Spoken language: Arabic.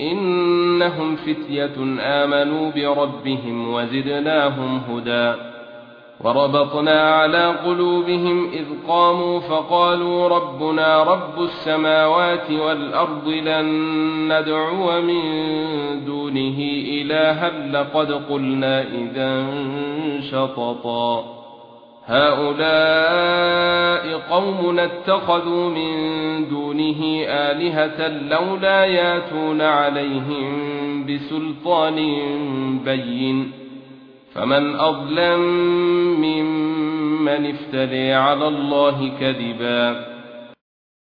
إنهم فتية آمنوا بربهم وزدناهم هدى. وربطنا على قلوبهم إذ قاموا فقالوا ربنا رب السماوات والأرض لن ندعو من دونه إلها لقد قلنا إذا شططا. هؤلاء قوم اتخذوا من دونه آلهة لولا ياتون عليهم بسلطان بين. فمن أظلم ممن افتري على الله كذبا.